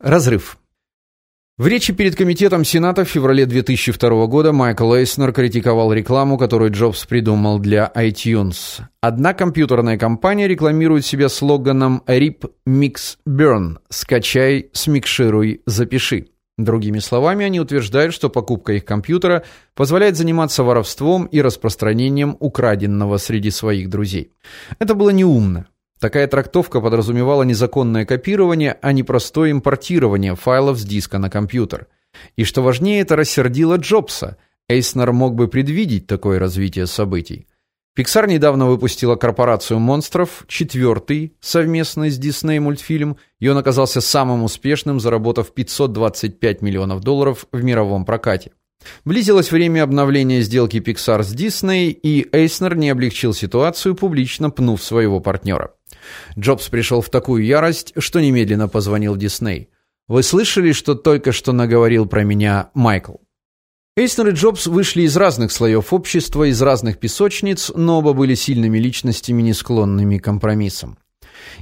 Разрыв. В речи перед комитетом Сената в феврале 2002 года Майкл Эйснер критиковал рекламу, которую Джобс придумал для iTunes. Одна компьютерная компания рекламирует себя слоганом RIP Mix Burn скачай, смикшируй, запиши. Другими словами, они утверждают, что покупка их компьютера позволяет заниматься воровством и распространением украденного среди своих друзей. Это было неумно. Такая трактовка подразумевала незаконное копирование, а не простое импортирование файлов с диска на компьютер. И что важнее, это рассердило Джобса. Эйснер мог бы предвидеть такое развитие событий. Pixar недавно выпустила корпорацию монстров, четвертый совместный с Disney мультфильм, и он оказался самым успешным, заработав 525 миллионов долларов в мировом прокате. Близилось время обновления сделки Pixar с Disney, и Эйснер не облегчил ситуацию, публично пнув своего партнера. Джобс пришел в такую ярость, что немедленно позвонил Дисней. Вы слышали, что только что наговорил про меня Майкл? Эйснер и Джобс вышли из разных слоев общества, из разных песочниц, но оба были сильными личностями, не склонными к компромиссам.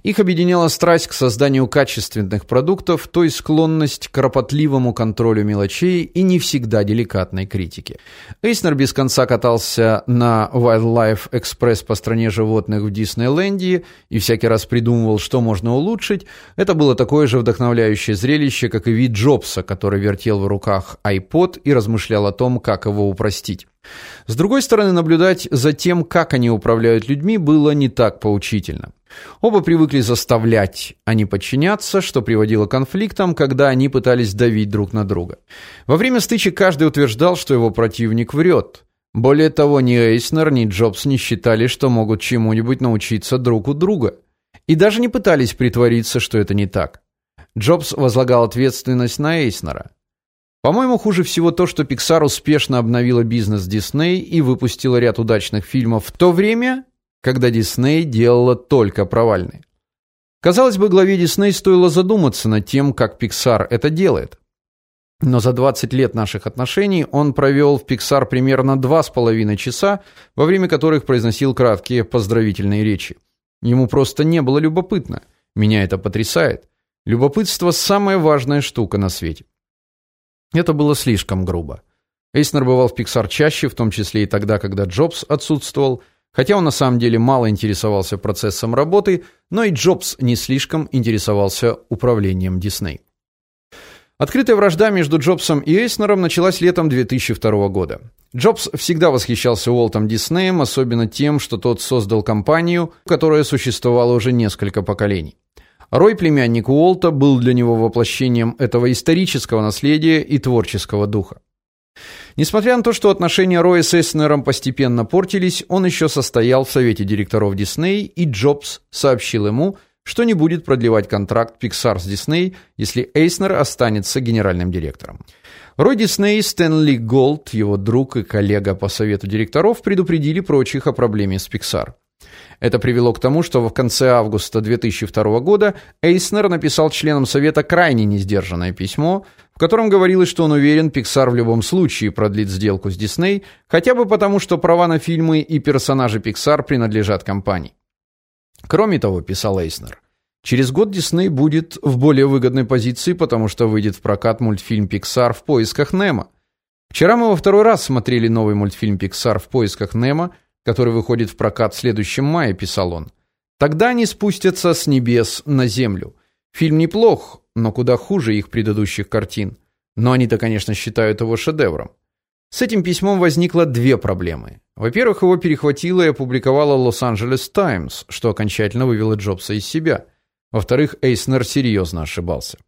Их объединяла страсть к созданию качественных продуктов, то есть склонность к кропотливому контролю мелочей и не всегда деликатной критике. Эйснер без конца катался на Wildlife Express по стране животных в Диснейленде и всякий раз придумывал, что можно улучшить. Это было такое же вдохновляющее зрелище, как и вид Джобса, который вертел в руках iPod и размышлял о том, как его упростить. С другой стороны, наблюдать за тем, как они управляют людьми, было не так поучительно. Оба привыкли заставлять, а не подчиняться, что приводило к конфликтам, когда они пытались давить друг на друга. Во время стычек каждый утверждал, что его противник врет. Более того, ни Эйснер, ни Джобс не считали, что могут чему-нибудь научиться друг у друга, и даже не пытались притвориться, что это не так. Джобс возлагал ответственность на Эйснера. По-моему, хуже всего то, что Pixar успешно обновила бизнес Disney и выпустила ряд удачных фильмов в то время, когда Дисней делала только провальные. Казалось бы, главе Дисней стоило задуматься над тем, как Pixar это делает. Но за 20 лет наших отношений он провел в Pixar примерно два с половиной часа, во время которых произносил краткие поздравительные речи. Ему просто не было любопытно. Меня это потрясает. Любопытство самая важная штука на свете. Это было слишком грубо. Эйснер бывал в Pixar чаще, в том числе и тогда, когда Джобс отсутствовал. Хотя он на самом деле мало интересовался процессом работы, но и Джобс не слишком интересовался управлением Дисней. Открытая вражда между Джобсом и Эйснером началась летом 2002 года. Джобс всегда восхищался Уолтом Диснеем, особенно тем, что тот создал компанию, которая существовала уже несколько поколений. Рой, племянник Уолта, был для него воплощением этого исторического наследия и творческого духа. Несмотря на то, что отношения Роя с Эснером постепенно портились, он еще состоял в совете директоров Disney, и Джобс сообщил ему, что не будет продлевать контракт Pixar с Disney, если Эйснер останется генеральным директором. Рой Дисней, Стэнли Голд, его друг и коллега по совету директоров, предупредили прочих о проблеме с Pixar. Это привело к тому, что в конце августа 2002 года Эйснер написал членам совета крайне несдержанное письмо, в котором говорилось, что он уверен, Pixar в любом случае продлит сделку с Disney, хотя бы потому, что права на фильмы и персонажи Pixar принадлежат компании. Кроме того, писал Эйснер, через год Disney будет в более выгодной позиции, потому что выйдет в прокат мультфильм Pixar в поисках Немо. Вчера мы во второй раз смотрели новый мультфильм Pixar в поисках Немо, который выходит в прокат в следующем мае, писал он. Тогда они спустятся с небес на землю. Фильм неплох, но куда хуже их предыдущих картин. Но они-то, конечно, считают его шедевром. С этим письмом возникло две проблемы. Во-первых, его перехватила и опубликовала Los-Angeles Times, что окончательно вывело Джобса из себя. Во-вторых, Эйснер серьезно ошибался.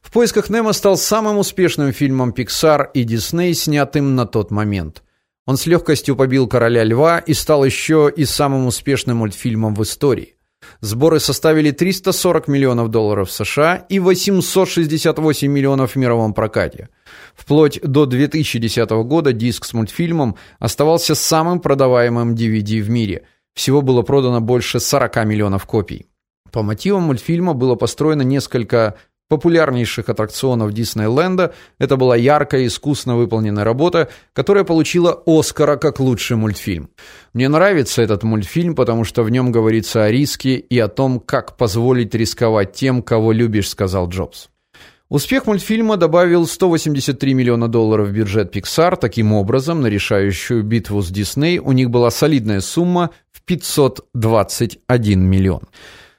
В поисках Немо стал самым успешным фильмом Pixar и Disney, снятым на тот момент. Он с легкостью побил Короля льва и стал еще и самым успешным мультфильмом в истории. Сборы составили 340 миллионов долларов США и 868 миллионов в мировом прокате. Вплоть до 2010 года диск с мультфильмом оставался самым продаваемым DVD в мире. Всего было продано больше 40 миллионов копий. По мотивам мультфильма было построено несколько популярнейших аттракционов Диснейленда. Это была яркая, искусно выполненная работа, которая получила Оскара как лучший мультфильм. Мне нравится этот мультфильм, потому что в нем говорится о риске и о том, как позволить рисковать тем, кого любишь, сказал Джобс. Успех мультфильма добавил 183 миллиона долларов в бюджет Pixar. Таким образом, на решающую битву с Disney у них была солидная сумма в 521 миллион.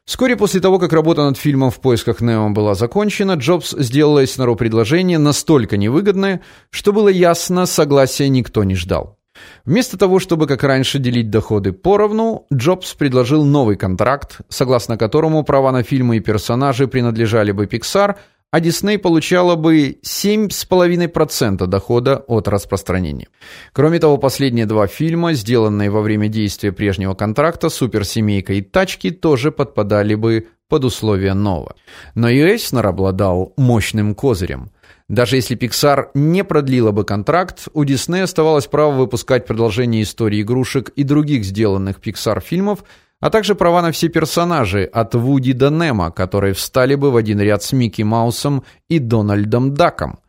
Вскоре после того, как работа над фильмом В поисках Нео была закончена, Джобс сделал Эйснеру предложение настолько невыгодное, что было ясно, согласия никто не ждал. Вместо того, чтобы как раньше делить доходы поровну, Джобс предложил новый контракт, согласно которому права на фильмы и персонажи принадлежали бы Pixar, а Disney получала бы 7,5% дохода от распространения. Кроме того, последние два фильма, сделанные во время действия прежнего контракта Суперсемейка и Тачки, тоже подпадали бы под условия нового. Но и Эйснер обладал мощным козырем. Даже если Pixar не продлила бы контракт, у Disney оставалось право выпускать продолжение истории игрушек и других сделанных Pixar фильмов – а также права на все персонажи от Вуди до Немо, которые встали бы в один ряд с Микки Маусом и Дональдом Даком.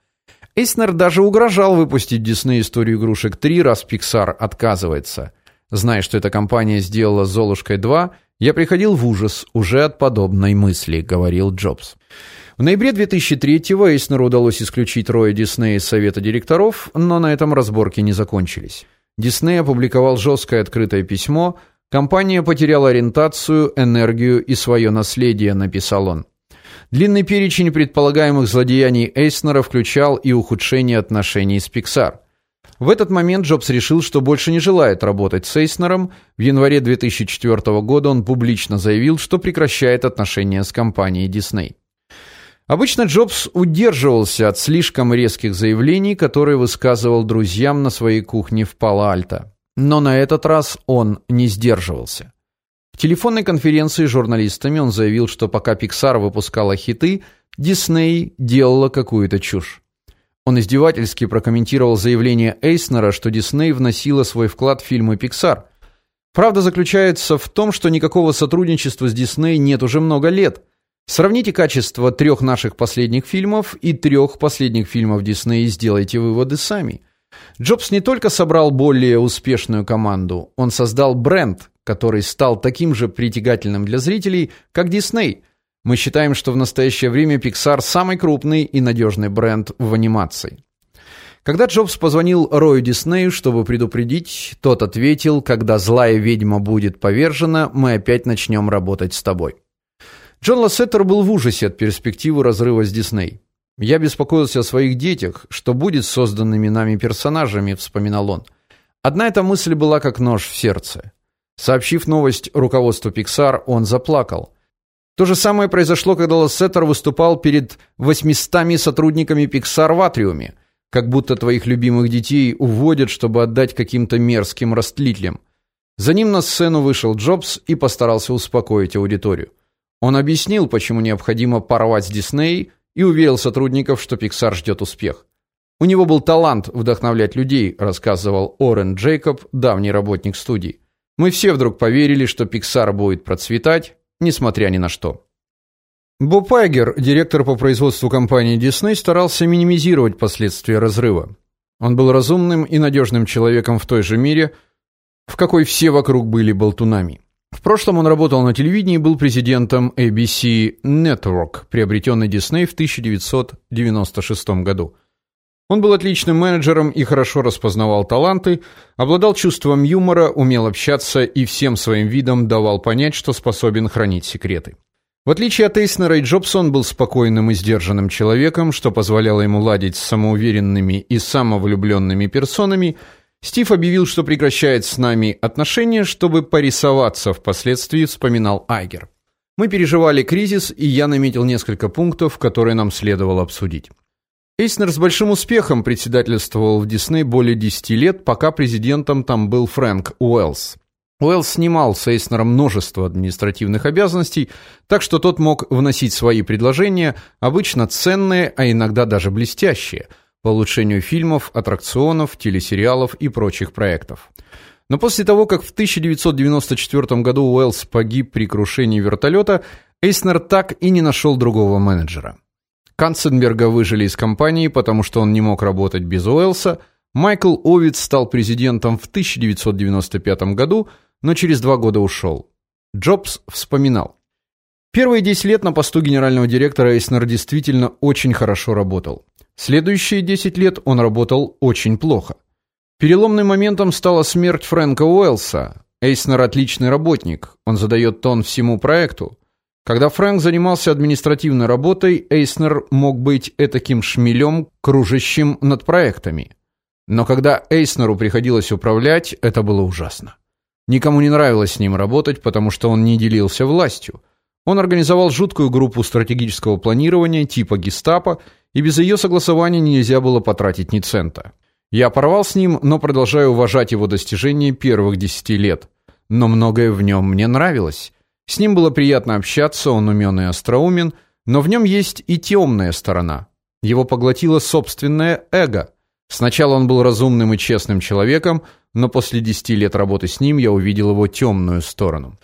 Эйснер даже угрожал выпустить Disney историю игрушек 3, раз Pixar отказывается. Зная, что эта компания сделала Золушкой 2, я приходил в ужас уже от подобной мысли, говорил Джобс. В ноябре 2003-го Эйснеру удалось исключить Роя Диснея из совета директоров, но на этом разборки не закончились. Дисней опубликовал жесткое открытое письмо, Компания потеряла ориентацию, энергию и свое наследие, написал он. Длинный перечень предполагаемых злодеяний Эйснера включал и ухудшение отношений с Pixar. В этот момент Джобс решил, что больше не желает работать с Эйснером. В январе 2004 года он публично заявил, что прекращает отношения с компанией Disney. Обычно Джобс удерживался от слишком резких заявлений, которые высказывал друзьям на своей кухне в Пало-Альто. Но на этот раз он не сдерживался. В телефонной конференции с журналистами он заявил, что пока Pixar выпускала хиты, Disney делала какую-то чушь. Он издевательски прокомментировал заявление Эйснера, что Disney вносила свой вклад в фильмы Pixar. Правда заключается в том, что никакого сотрудничества с Disney нет уже много лет. Сравните качество трех наших последних фильмов и трех последних фильмов Disney и сделайте выводы сами. Джобс не только собрал более успешную команду, он создал бренд, который стал таким же притягательным для зрителей, как Disney. Мы считаем, что в настоящее время Pixar самый крупный и надежный бренд в анимации. Когда Джобс позвонил Рою Диснею, чтобы предупредить, тот ответил: "Когда злая ведьма будет повержена, мы опять начнем работать с тобой". Джон Лассетер был в ужасе от перспективы разрыва с Дисней. Я беспокоился о своих детях, что будет с созданными нами персонажами, вспоминал он. Одна эта мысль была как нож в сердце. Сообщив новость руководству Pixar, он заплакал. То же самое произошло, когда Лассетер выступал перед 800 сотрудниками Pixar в атриуме, как будто твоих любимых детей уводят, чтобы отдать каким-то мерзким растлителям. За ним на сцену вышел Джобс и постарался успокоить аудиторию. Он объяснил, почему необходимо порвать с Дисней и уверил сотрудников, что Pixar ждет успех. У него был талант вдохновлять людей, рассказывал Орен Джейкоб, давний работник студии. Мы все вдруг поверили, что Pixar будет процветать, несмотря ни на что. Боб Айгер, директор по производству компании Disney, старался минимизировать последствия разрыва. Он был разумным и надежным человеком в той же мере, в какой все вокруг были болтунами. В прошлом он работал на телевидении и был президентом ABC Network, приобретенной Disney в 1996 году. Он был отличным менеджером и хорошо распознавал таланты, обладал чувством юмора, умел общаться и всем своим видом давал понять, что способен хранить секреты. В отличие от Эйснера и Джобса, он был спокойным и сдержанным человеком, что позволяло ему ладить с самоуверенными и самовлюбленными персонами – Стив объявил, что прекращает с нами отношения, чтобы порисоваться, впоследствии вспоминал Айгер. Мы переживали кризис, и я наметил несколько пунктов, которые нам следовало обсудить. Эйснер с большим успехом председательствовал в Дисней более 10 лет, пока президентом там был Фрэнк Уэллс. Уэллс снимал с Эйснера множество административных обязанностей, так что тот мог вносить свои предложения, обычно ценные, а иногда даже блестящие – по улучшению фильмов, аттракционов, телесериалов и прочих проектов. Но после того, как в 1994 году Уэллс погиб при крушении вертолета, Эйснер так и не нашел другого менеджера. Канценберга выжили из компании, потому что он не мог работать без Уэллса. Майкл Овиц стал президентом в 1995 году, но через два года ушел. Джобс вспоминал: Первые 10 лет на посту генерального директора Эйснер действительно очень хорошо работал. Следующие 10 лет он работал очень плохо. Переломным моментом стала смерть Фрэнка Уэллса. Эйснер отличный работник, он задает тон всему проекту. Когда Фрэнк занимался административной работой, Эйснер мог быть этаким шмелем, кружащим над проектами. Но когда Эйснеру приходилось управлять, это было ужасно. Никому не нравилось с ним работать, потому что он не делился властью. Он организовал жуткую группу стратегического планирования типа Гестапо, и без ее согласования нельзя было потратить ни цента. Я порвал с ним, но продолжаю уважать его достижения первых десяти лет. Но многое в нем мне нравилось. С ним было приятно общаться, он умен и остроумен, но в нем есть и темная сторона. Его поглотило собственное эго. Сначала он был разумным и честным человеком, но после десяти лет работы с ним я увидел его темную сторону.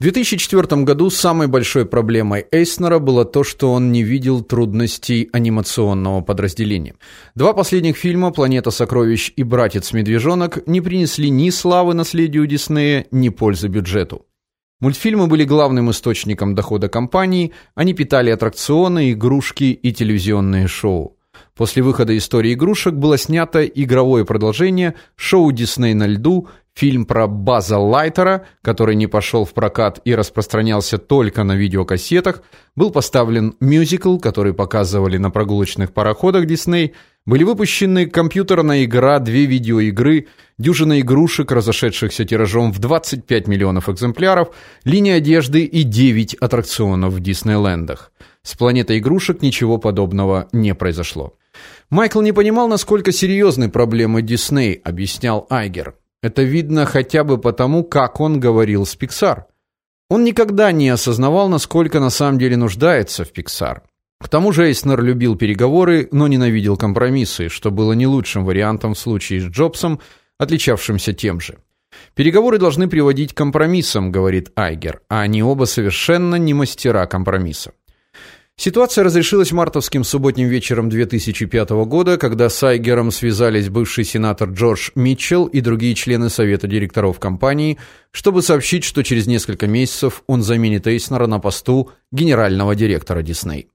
В 2004 году самой большой проблемой Эйснера было то, что он не видел трудностей анимационного подразделения. Два последних фильма Планета сокровищ и Братец-медвежонок не принесли ни славы наследию Диснея, ни пользы бюджету. Мультфильмы были главным источником дохода компании, они питали аттракционы, игрушки и телевизионные шоу. После выхода истории игрушек было снято игровое продолжение шоу Дисней на льду, фильм про База Лайтера, который не пошел в прокат и распространялся только на видеокассетах, был поставлен мюзикл, который показывали на прогулочных пароходах Дисней, были выпущены компьютерная игра, две видеоигры, дюжина игрушек, разошедшихся тиражом в 25 миллионов экземпляров, линия одежды и 9 аттракционов в Диснейлендах. С планетой игрушек ничего подобного не произошло. Майкл не понимал, насколько серьезны проблемы Дисней, объяснял Айгер. Это видно хотя бы потому, как он говорил с Pixar. Он никогда не осознавал, насколько на самом деле нуждается в Pixar. К тому же Эйснер любил переговоры, но ненавидел компромиссы, что было не лучшим вариантом в случае с Джобсом, отличавшимся тем же. Переговоры должны приводить к компромиссам, говорит Айгер, а они оба совершенно не мастера компромисса. Ситуация разрешилась мартовским субботним вечером 2005 года, когда с Айгером связались бывший сенатор Джордж Митчелл и другие члены совета директоров компании, чтобы сообщить, что через несколько месяцев он заменит Эйснера на посту генерального директора Disney.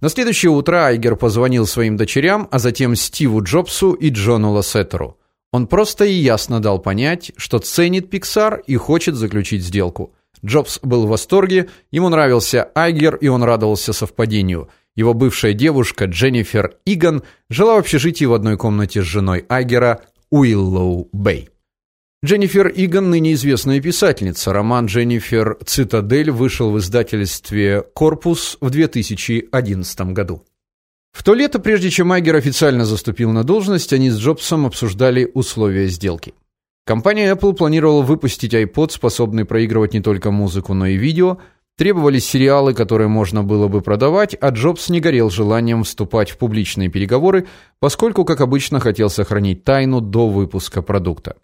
На следующее утро Айгер позвонил своим дочерям, а затем Стиву Джобсу и Джону Лассетеру. Он просто и ясно дал понять, что ценит Pixar и хочет заключить сделку. Джобс был в восторге, ему нравился Айгер, и он радовался совпадению. Его бывшая девушка Дженнифер Иган жила в общежитии в одной комнате с женой Айгера Уиллоу Бэй. Дженнифер Иган ныне известная писательница. Роман Дженнифер Цитадель вышел в издательстве Корпус в 2011 году. В то лето, прежде чем Айгер официально заступил на должность, они с Джобсом обсуждали условия сделки. Компания Apple планировала выпустить iPod, способный проигрывать не только музыку, но и видео. Требовались сериалы, которые можно было бы продавать, а Джобс не горел желанием вступать в публичные переговоры, поскольку, как обычно, хотел сохранить тайну до выпуска продукта.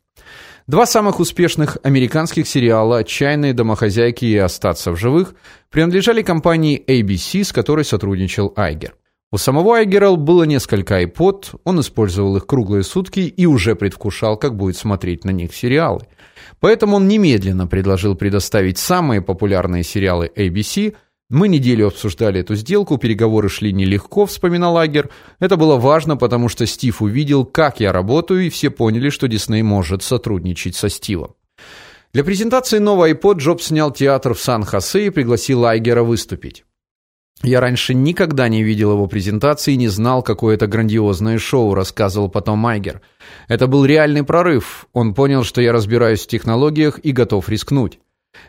Два самых успешных американских сериала «Отчаянные домохозяйки» и «Остаться в живых» принадлежали компании ABC, с которой сотрудничал Айгер. У самого Айгерл было несколько iPod, он использовал их круглые сутки и уже предвкушал, как будет смотреть на них сериалы. Поэтому он немедленно предложил предоставить самые популярные сериалы ABC. Мы неделю обсуждали эту сделку, переговоры шли нелегко, вспоминал Айгер. Это было важно, потому что Стив увидел, как я работаю, и все поняли, что Дисней может сотрудничать со Стивом. Для презентации нового iPod Джобс снял театр в Сан-Хосе и пригласил Айгера выступить. Я раньше никогда не видел его презентации и не знал, какое это грандиозное шоу, рассказывал потом Майгер. Это был реальный прорыв. Он понял, что я разбираюсь в технологиях и готов рискнуть.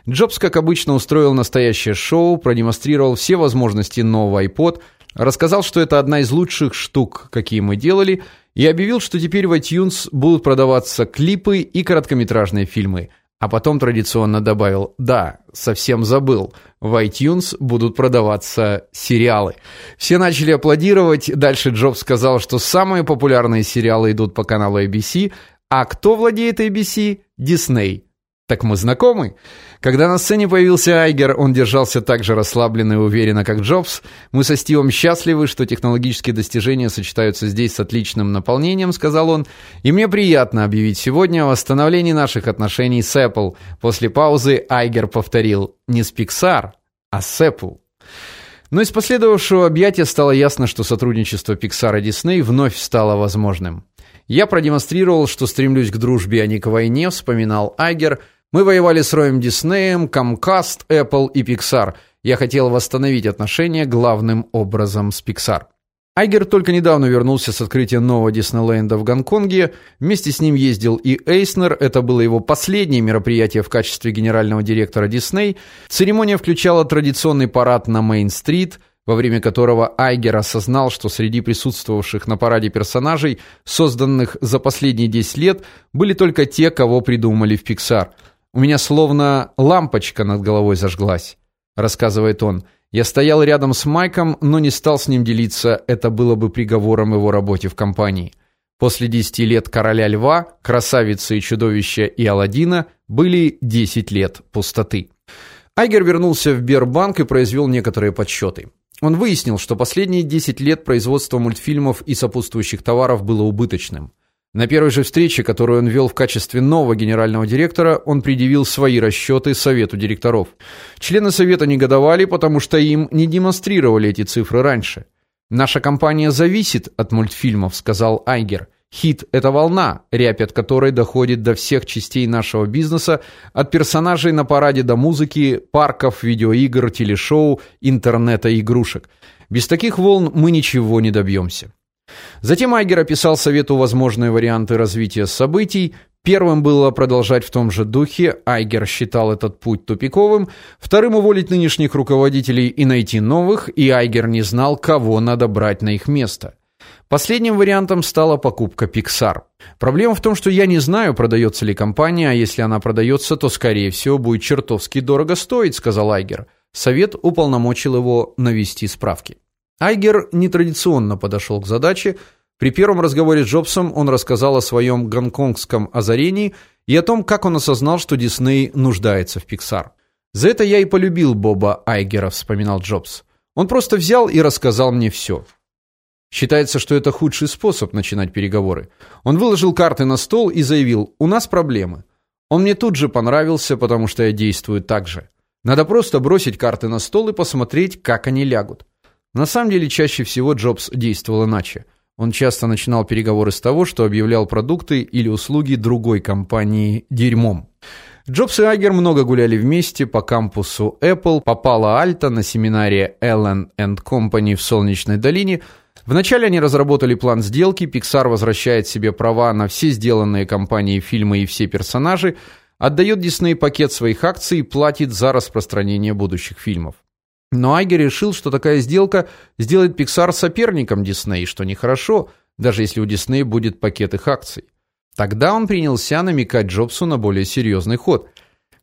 Джобс, как обычно, устроил настоящее шоу, продемонстрировал все возможности нового iPod, рассказал, что это одна из лучших штук, какие мы делали, и объявил, что теперь в iTunes будут продаваться клипы и короткометражные фильмы. А потом традиционно добавил: "Да, совсем забыл. В iTunes будут продаваться сериалы". Все начали аплодировать. Дальше Джобс сказал, что самые популярные сериалы идут по каналу ABC, а кто владеет ABC? Disney. Так мы знакомы. Когда на сцене появился Айгер, он держался так же расслабленно и уверенно, как Джобс. Мы со Стивом счастливы, что технологические достижения сочетаются здесь с отличным наполнением, сказал он. И мне приятно объявить сегодня о восстановлении наших отношений с Apple. После паузы Айгер повторил: "Не с Pixar, а с Apple. Но из последовавшего объятия стало ясно, что сотрудничество Pixar и Disney вновь стало возможным. Я продемонстрировал, что стремлюсь к дружбе, а не к войне, вспоминал Айгер. Мы воевали с Роем Диснеем, Comcast, Apple и Pixar. Я хотел восстановить отношения главным образом с Pixar. Айгер только недавно вернулся с открытия нового Диснейленда в Гонконге. Вместе с ним ездил и Эйснер. Это было его последнее мероприятие в качестве генерального директора Дисней. Церемония включала традиционный парад на Мейн-стрит – во время которого Айгер осознал, что среди присутствовавших на параде персонажей, созданных за последние 10 лет, были только те, кого придумали в Pixar. У меня словно лампочка над головой зажглась, рассказывает он. Я стоял рядом с Майком, но не стал с ним делиться, это было бы приговором его работе в компании. После 10 лет Короля Льва, Красавицы и Чудовища и Аладдина были 10 лет пустоты. Айгер вернулся в Бербанк и произвел некоторые подсчеты. Он выяснил, что последние 10 лет производство мультфильмов и сопутствующих товаров было убыточным. На первой же встрече, которую он вел в качестве нового генерального директора, он предъявил свои расчеты совету директоров. Члены совета негодовали, потому что им не демонстрировали эти цифры раньше. Наша компания зависит от мультфильмов, сказал Айгер. Хит это волна, рябь от которой доходит до всех частей нашего бизнеса, от персонажей на параде до музыки, парков, видеоигр, телешоу, интернета и игрушек. Без таких волн мы ничего не добьемся. Затем Айгер описал совету возможные варианты развития событий. Первым было продолжать в том же духе. Айгер считал этот путь тупиковым. Вторым уволить нынешних руководителей и найти новых, и Айгер не знал, кого надо брать на их место. Последним вариантом стала покупка Pixar. Проблема в том, что я не знаю, продается ли компания, а если она продается, то скорее всего будет чертовски дорого стоить, сказал Айгер. Совет уполномочил его навести справки. Айгер нетрадиционно подошел к задаче. При первом разговоре с Джобсом он рассказал о своем гонконгском озарении и о том, как он осознал, что Дисней нуждается в Pixar. За это я и полюбил Боба Айгера, вспоминал Джобс. Он просто взял и рассказал мне все. Считается, что это худший способ начинать переговоры. Он выложил карты на стол и заявил: "У нас проблемы". Он мне тут же понравился, потому что я действую так же. Надо просто бросить карты на стол и посмотреть, как они лягут. На самом деле, чаще всего Джобс действовал иначе. Он часто начинал переговоры с того, что объявлял продукты или услуги другой компании дерьмом. Джобс и Айгер много гуляли вместе по кампусу Apple, попала Альта на семинаре Allen Company в Солнечной долине – Вначале они разработали план сделки, Pixar возвращает себе права на все сделанные компанией фильмы и все персонажи, отдает Disney пакет своих акций и платит за распространение будущих фильмов. Но Айгер решил, что такая сделка сделает Pixar соперником Disney, что нехорошо, даже если у Disney будет пакет их акций. Тогда он принялся намекать Джобсу на более серьезный ход.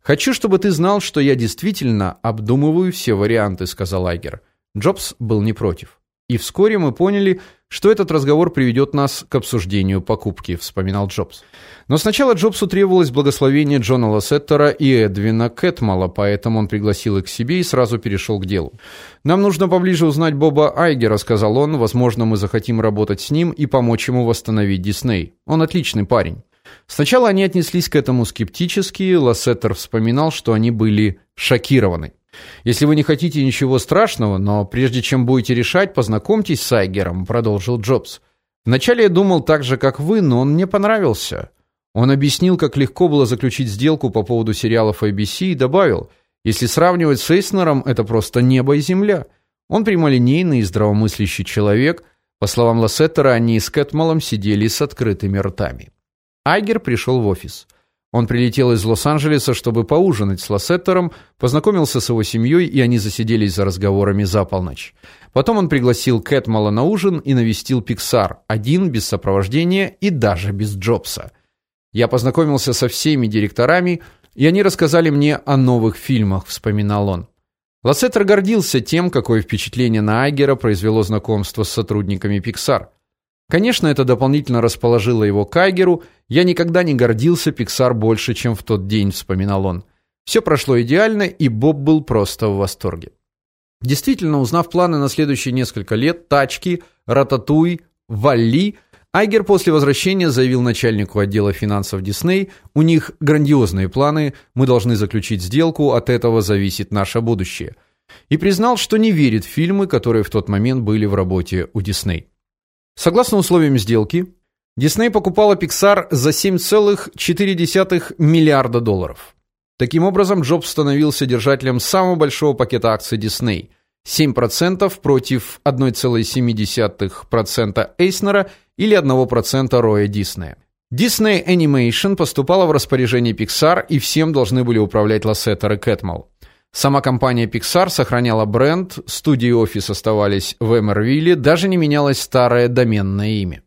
"Хочу, чтобы ты знал, что я действительно обдумываю все варианты", сказал Айгер. Джобс был не против. И вскоре мы поняли, что этот разговор приведет нас к обсуждению покупки, вспоминал Джобс. Но сначала Джобсу требовалось благословение Джона Лассеттера и Эдвина Кэтмала, поэтому он пригласил их к себе и сразу перешел к делу. Нам нужно поближе узнать Боба Айгера, сказал он. Возможно, мы захотим работать с ним и помочь ему восстановить Дисней. Он отличный парень. Сначала они отнеслись к этому скептически. Лассеттер вспоминал, что они были шокированы. Если вы не хотите ничего страшного, но прежде чем будете решать, познакомьтесь с Айгером, продолжил Джобс. Вначале я думал так же, как вы, но он мне понравился. Он объяснил, как легко было заключить сделку по поводу сериалов ABC и добавил: "Если сравнивать с Эйснером, это просто небо и земля". Он прямолинейный и здравомыслящий человек. По словам Лассетера, они с Кэтмалом сидели с открытыми ртами. Айгер пришел в офис. Он прилетел из Лос-Анджелеса, чтобы поужинать с Лассеттером, познакомился с его семьей, и они засиделись за разговорами за полночь. Потом он пригласил Кэтмала на ужин и навестил Pixar, один без сопровождения и даже без Джобса. Я познакомился со всеми директорами, и они рассказали мне о новых фильмах, вспоминал он. Лассетер гордился тем, какое впечатление на Айгера произвело знакомство с сотрудниками Pixar. Конечно, это дополнительно расположило его к Айгеру. Я никогда не гордился Pixar больше, чем в тот день, вспоминал он. Все прошло идеально, и Боб был просто в восторге. Действительно, узнав планы на следующие несколько лет, тачки, рататуй, валли, Айгер после возвращения заявил начальнику отдела финансов Дисней: "У них грандиозные планы, мы должны заключить сделку, от этого зависит наше будущее". и признал, что не верит в фильмы, которые в тот момент были в работе у Disney. Согласно условиям сделки, Disney покупала Pixar за 7,4 миллиарда долларов. Таким образом, Джобс становился держателем самого большого пакета акций Disney 7% против 1,7% Эйснера или 1% Роя Диснея. Disney Animation поступала в распоряжение Pixar, и всем должны были управлять Лассетер и Кэтмал. Сама компания Pixar сохраняла бренд, студии и офис оставались в Эмервилле, даже не менялось старое доменное имя.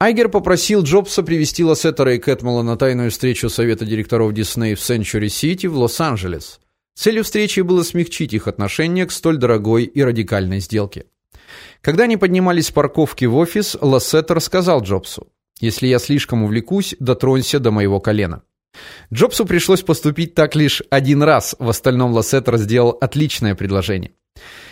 Айгер попросил Джобса привести Лассетера и Кэтмала на тайную встречу совета директоров Disney в Сенчури-Сити в Лос-Анджелес. Целью встречи было смягчить их отношение к столь дорогой и радикальной сделке. Когда они поднимались с парковки в офис, Лассетер сказал Джобсу: если я слишком увлекусь, дотронься до моего колена. Джобсу пришлось поступить так лишь один раз, в остальном Лассетер сделал отличное предложение.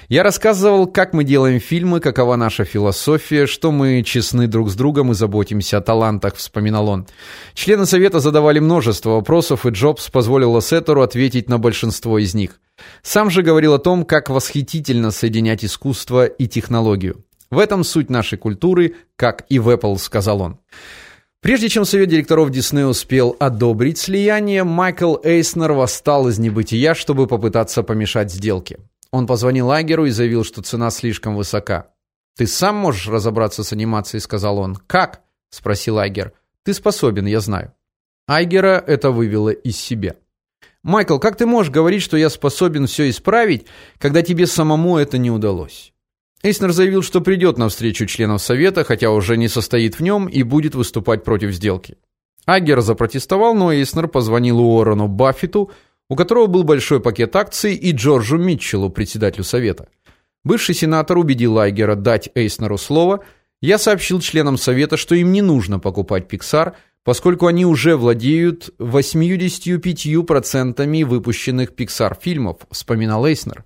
Я рассказывал, как мы делаем фильмы, какова наша философия, что мы честны друг с другом и заботимся о талантах, вспоминал он. Члены совета задавали множество вопросов, и Джобс позволил Лассетеру ответить на большинство из них. Сам же говорил о том, как восхитительно соединять искусство и технологию. В этом суть нашей культуры, как и в Apple, сказал он. Прежде чем совет директоров Disney успел одобрить слияние, Майкл Эйснер восстал из небытия, чтобы попытаться помешать сделке. Он позвонил Айгеру и заявил, что цена слишком высока. Ты сам можешь разобраться с анимацией, сказал он. Как? спросил Айгер. Ты способен, я знаю. Айгера это вывело из себя. Майкл, как ты можешь говорить, что я способен все исправить, когда тебе самому это не удалось? Эйснер заявил, что придет на встречу членов совета, хотя уже не состоит в нем и будет выступать против сделки. Агер запротестовал, но Эйснер позвонил Уоррену Баффету, у которого был большой пакет акций, и Джорджу Митчеллу, председателю совета. Бывший сенатор убедил Айгера дать Эйснеру слово. Я сообщил членам совета, что им не нужно покупать Pixar, поскольку они уже владеют 85% выпущенных Pixar фильмов, вспоминал Эйснер.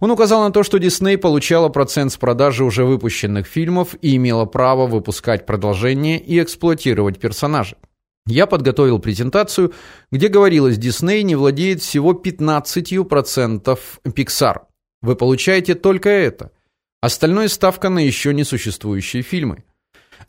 Он указал на то, что Disney получала процент с продажи уже выпущенных фильмов и имела право выпускать продолжения и эксплуатировать персонажей. Я подготовил презентацию, где говорилось, Disney не владеет всего 15% Pixar. Вы получаете только это. Остальное ставка на еще не существующие фильмы.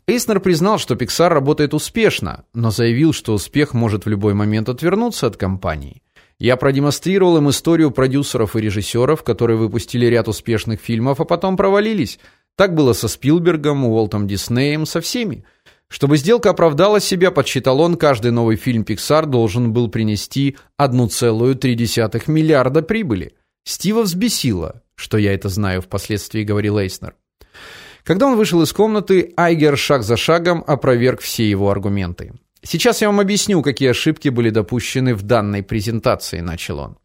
Эйснер признал, что Pixar работает успешно, но заявил, что успех может в любой момент отвернуться от компании. Я продемонстрировал им историю продюсеров и режиссеров, которые выпустили ряд успешных фильмов, а потом провалились. Так было со Спилбергом, Уолтом Диснеем, со всеми. Чтобы сделка оправдала себя, подсчитал он, каждый новый фильм Pixar должен был принести 1,3 миллиарда прибыли. Стива взбесило, что я это знаю, впоследствии говорил Эйснер. Когда он вышел из комнаты, Айгер шаг за шагом опроверг все его аргументы. Сейчас я вам объясню, какие ошибки были допущены в данной презентации, начал он.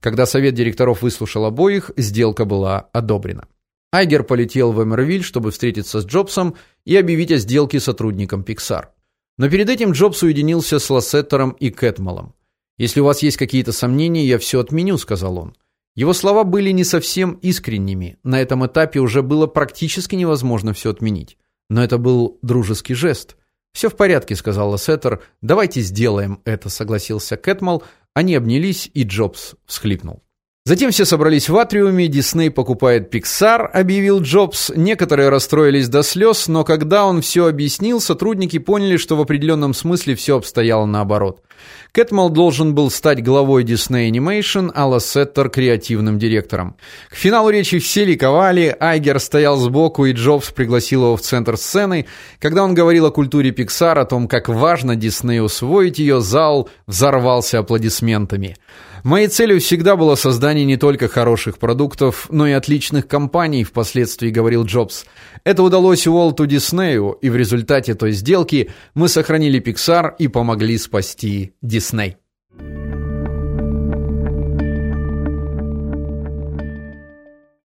Когда совет директоров выслушал обоих, сделка была одобрена. Айгер полетел в Эмервиль, чтобы встретиться с Джобсом и объявить о сделке сотрудникам Pixar. Но перед этим Джобс уединился с Лассеттером и Кэтмалом. Если у вас есть какие-то сомнения, я все отменю, сказал он. Его слова были не совсем искренними. На этом этапе уже было практически невозможно все отменить. Но это был дружеский жест. «Все в порядке, сказал Лассетер. Давайте сделаем это, согласился Кэтмал. Они обнялись, и Джобс всхлипнул. Затем все собрались в атриуме, Дисней покупает Pixar, объявил Джобс. Некоторые расстроились до слез, но когда он все объяснил, сотрудники поняли, что в определенном смысле все обстояло наоборот. Кэтмал должен был стать главой Disney Animation, а Лассеттер креативным директором. К финалу речи все ликовали, Айгер стоял сбоку, и Джобс пригласил его в центр сцены. Когда он говорил о культуре Pixar, о том, как важно Дисней усвоить ее, зал взорвался аплодисментами. Моей целью всегда было создание не только хороших продуктов, но и отличных компаний, впоследствии говорил Джобс. Это удалось Уолту Диснею, и в результате той сделки мы сохранили Pixar и помогли спасти Disney.